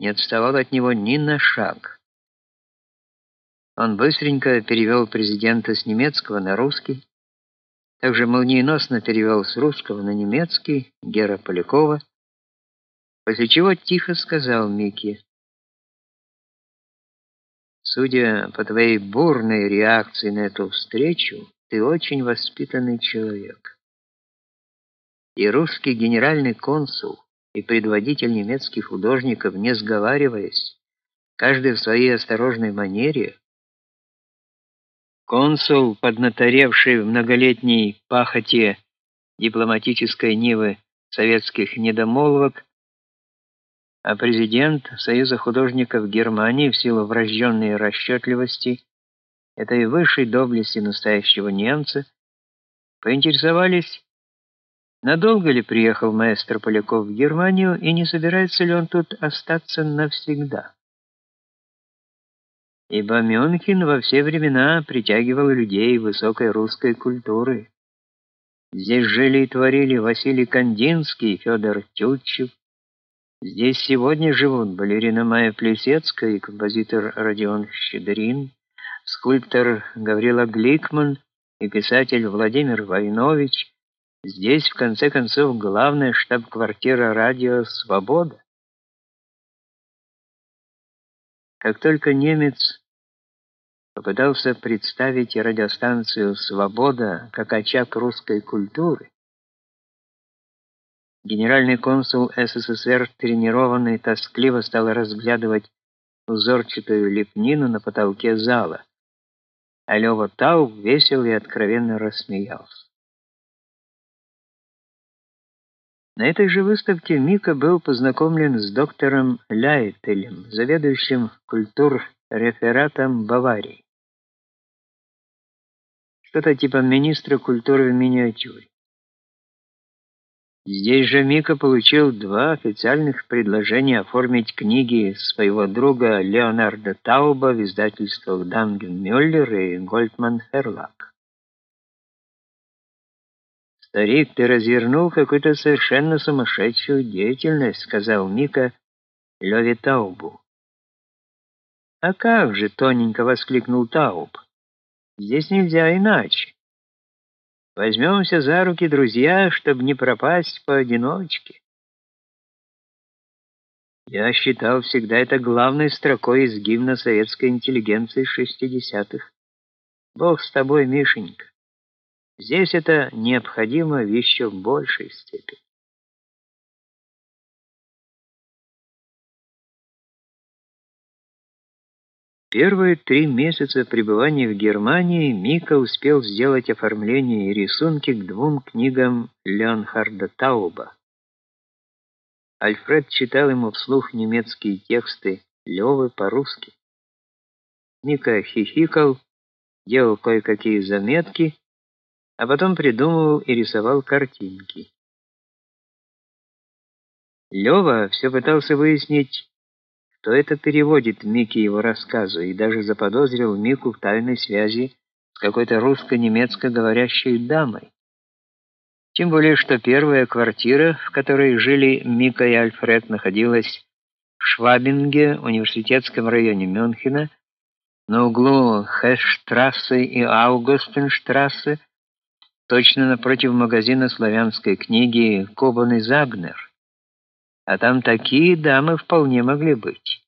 не отставал от него ни на шаг. Он быстренько перевел президента с немецкого на русский, также молниеносно перевел с русского на немецкий Гера Полякова, после чего тихо сказал Микки: "Судя по твоей бурной реакции на эту встречу, ты очень воспитанный человек". И русский генеральный консул и предводитель немецких художников, не сговариваясь, каждый в своей осторожной манере, консул, поднаторевший в многолетней пахоте дипломатической нивы советских недомолвок, а президент Союза художников Германии в силу врожденной расчетливости, этой высшей доблести настоящего немца, поинтересовались, Надолго ли приехал маэстро Поляков в Германию и не собирается ли он тут остаться навсегда? Ибо Мюнхен во все времена притягивал людей высокой русской культуры. Здесь жили и творили Василий Кандинский, Федор Тютчев. Здесь сегодня живут балерина Майя Плесецкая и композитор Родион Щедрин, скульптор Гаврила Гликман и писатель Владимир Войнович. Здесь, в конце концов, главная штаб-квартира радио Свобода. Как только немец попытался представить радиостанцию Свобода как очаг русской культуры, генеральный консул СССР, тренированный, тоскливо стал разглядывать узорчатую лепнину на потолке зала. А Лёва Тау весело и откровенно рассмеялся. На этой же выставке Мика был познакомлен с доктором Ляйтелем, заведующим культур-рефератом Баварии. Что-то типа министра культуры в миниатюре. Здесь же Мика получил два официальных предложения оформить книги своего друга Леонарда Тауба в издательствах Данген Мюллер и Гольдман Херлак. Старик, ты развернул какую-то совершенно сумасшедшую деятельность, сказал Мика Лёве Таубу. А как же, тоненько воскликнул Тауб. Здесь нельзя иначе. Возьмемся за руки, друзья, чтобы не пропасть поодиночке. Я считал всегда это главной строкой из гимна советской интеллигенции шестидесятых. Бог с тобой, Мишенька. Здесь это необходимо в еще большей степени. Первые три месяца пребывания в Германии Мика успел сделать оформление и рисунки к двум книгам Леонхарда Тауба. Альфред читал ему вслух немецкие тексты Лёвы по-русски. Мика хихикал, делал кое-какие заметки а потом придумывал и рисовал картинки. Лёва все пытался выяснить, кто это переводит Мике его рассказу, и даже заподозрил Мику в тайной связи с какой-то русско-немецко говорящей дамой. Тем более, что первая квартира, в которой жили Мика и Альфред, находилась в Швабинге, университетском районе Мюнхена, на углу Хесштрассе и Аугустенштрассе, точно напротив магазина славянской книги Кобан и Загнер. А там такие дамы вполне могли быть.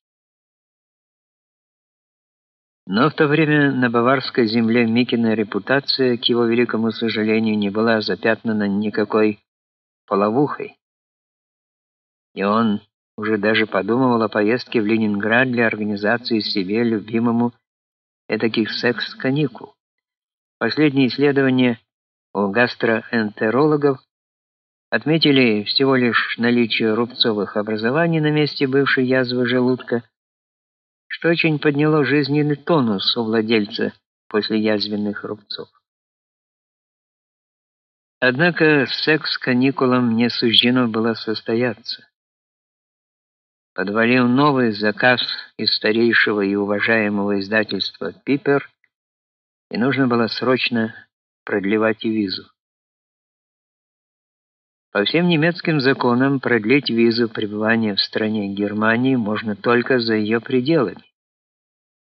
Но в то время на баварской земле Микина репутация, к его великому сожалению, не была запятнана никакой половухой. И он уже даже подумывал о поездке в Ленинград для организации себе любимому этаких секс-каникул. Последние исследования у гастроэнтерологов отметили всего лишь наличие рубцовых образований на месте бывшей язвы желудка, что очень подняло жизненный тонус у владельца после язвенных рубцов. Однако секс каникулам не суждено было состояться. Подвалил новый заказ из старейшего и уважаемого издательства Пипер, и нужно было срочно продлевать визу. По всем немецким законам продлить визу пребывания в стране Германии можно только за ее пределами.